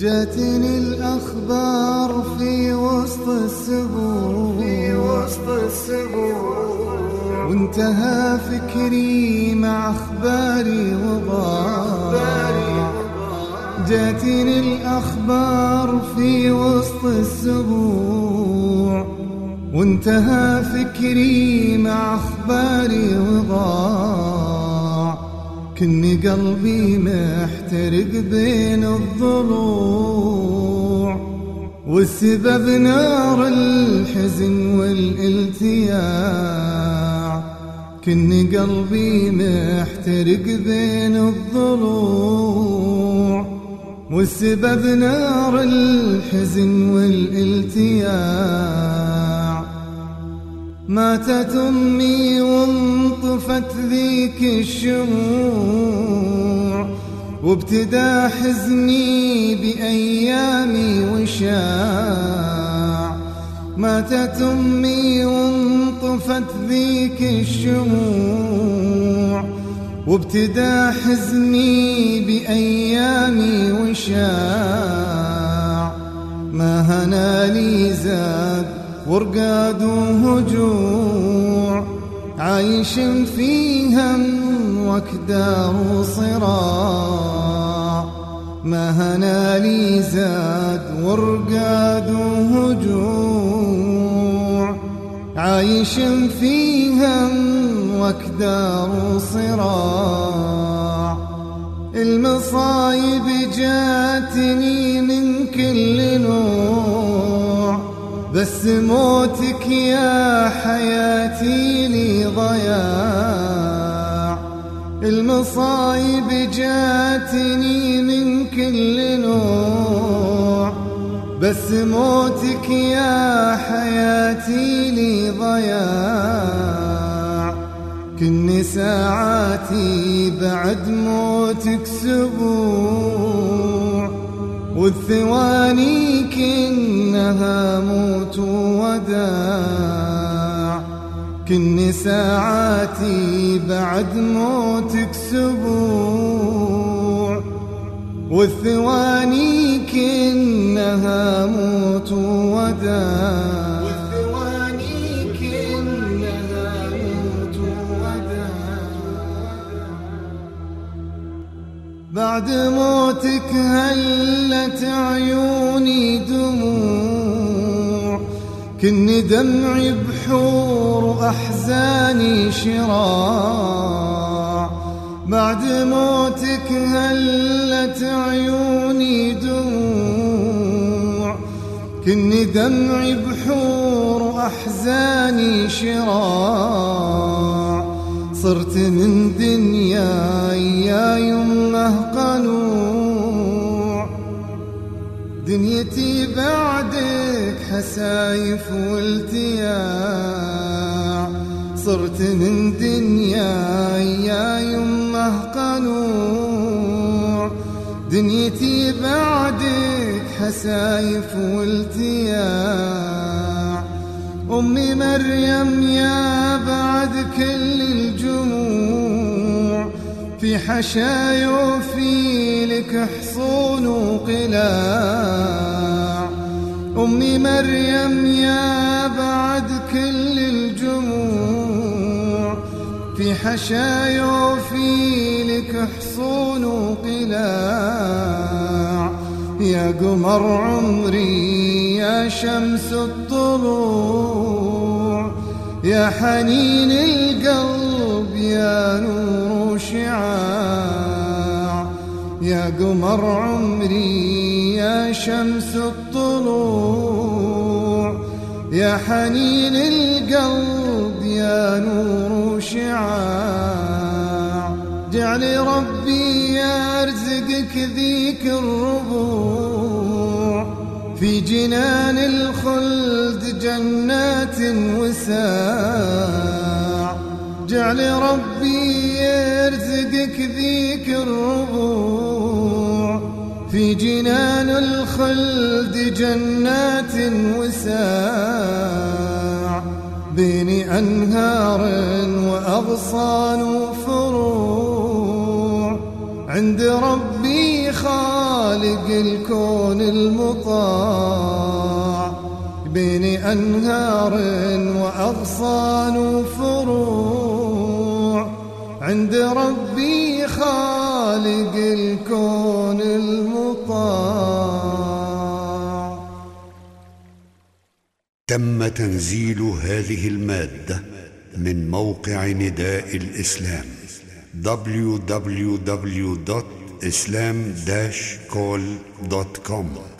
جاتني الأخبار في وسط السبوع في وسط السبوع وانتهى فكري مع أخباري وضاع. جاتني الأخبار في وسط السبوع وانتهى فكري مع أخباري وضاع. كني قلبي محترق بين الضلوع. والسبب نار الحزن والالتياع. كني قلبي محترق بين الضلوع. والسبب نار الحزن والالتياع. ماتت أمي وانطفت ذيك الشموع وابتدى حزني بأيامي وشاع. ماتت أمي وانطفت ذيك الشموع وابتدى حزني بأيامي وشاع. ما هنا لي زاد ورقاد وهجوع عايش في هم وكدار وصراع ما هنا لي زاد ورقاد وهجوع عايش في هم وكدار وصراع المصايب جاتني من كل بس موتك يا حياتي لي ضياع. المصايب جاتني من كل نوع بس موتك يا حياتي لي ضياع. كني ساعاتي بعد موتك سبوع. والثواني كنها موت وداع. كني ساعاتي بعد موتك سبوع. والثواني كنها موت وداع. بعد موتك هلت عيوني دموع كني دمعي بحور وأحزاني شراع. بعد موتك هلت عيوني دموع كني دمعي بحور وأحزاني شراع. صرت من دنياي يا يمه دنيتي بعدك حسايف والتياع. صرت من دنياي يا يمه قنوع دنيتي بعدك حسايف والتياع. أمي مريم يا بعد كل الجموع في حشايا وفي لك حصون وقلاع أمي مريم يا بعد كل الجموع. في حشايا وفي لك حصون وقلاع يا قمر عمري يا شمس الطلوع. يا حنين القلب قمر عمري يا شمس الطلوع يا حنين القلب يا نور شعاع جعل ربي يرزقك ذيك الربوع في جنان الخلد جنات وساع جعل ربي يرزقك ذيك الربوع في جنان الخلد جنات وساع. بين أنهار وأغصان وفروع عند ربي خالق خالق الكون المطاع. بين أنهار وأغصان وفروع عند ربي خالق الكون المطاع. تم تنزيل هذه المادة من موقع نداء الإسلام www.islam-call.com